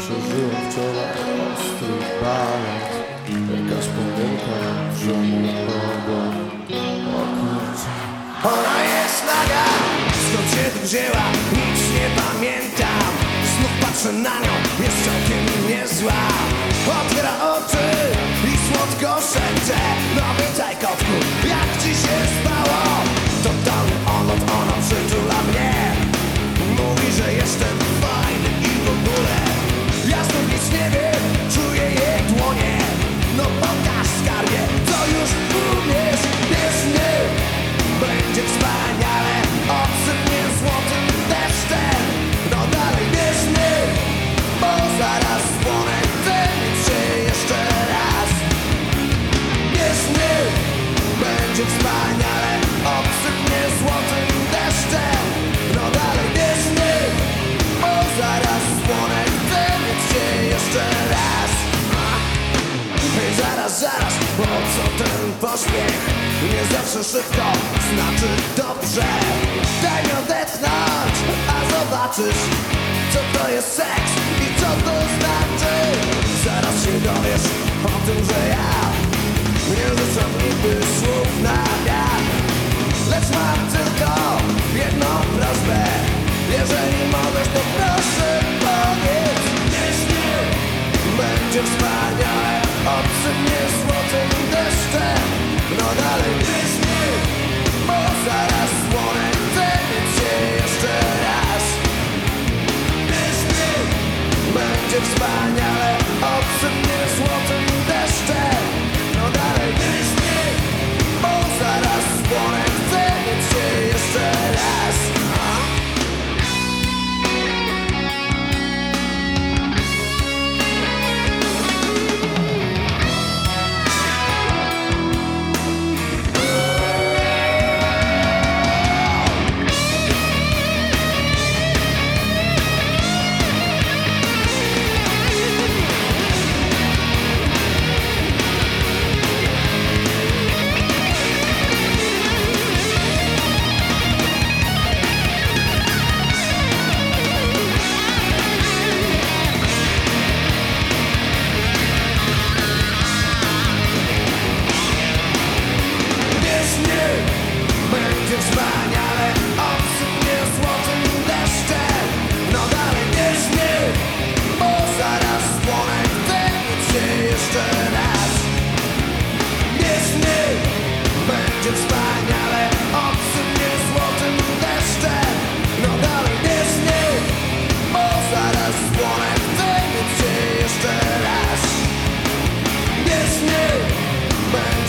Przeżyłem wczoraj ostry balans. Jakaś pomyłka w żonie ogon O kurczę. Ona jest naga, skąd się tu wzięła, nic nie pamiętam. Znów patrzę na nią, jest całkiem niezła jeszcze raz. Zaraz, zaraz, po co ten pośpiech? Nie zawsze szybko, znaczy dobrze. Daj mi odetchnąć, a zobaczysz Co to jest seks i co to znaczy. Zaraz się dowiesz o tym, że ja Nie rzucam nigdy słów na wiatr Lecz mam tylko jedną prośbę. Jeżeli możesz, to proszę będzie wspaniale Obsypnie złotym deszczem No dalej wyśnij Bo zaraz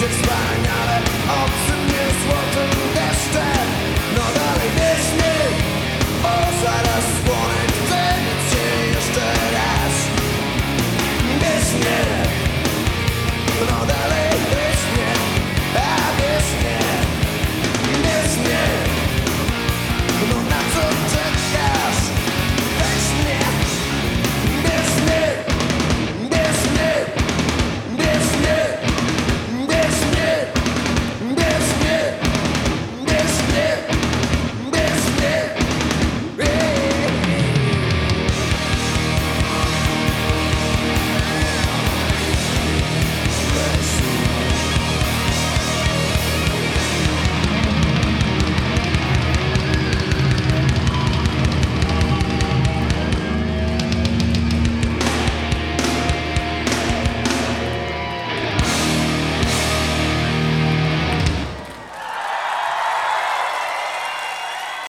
It's fine.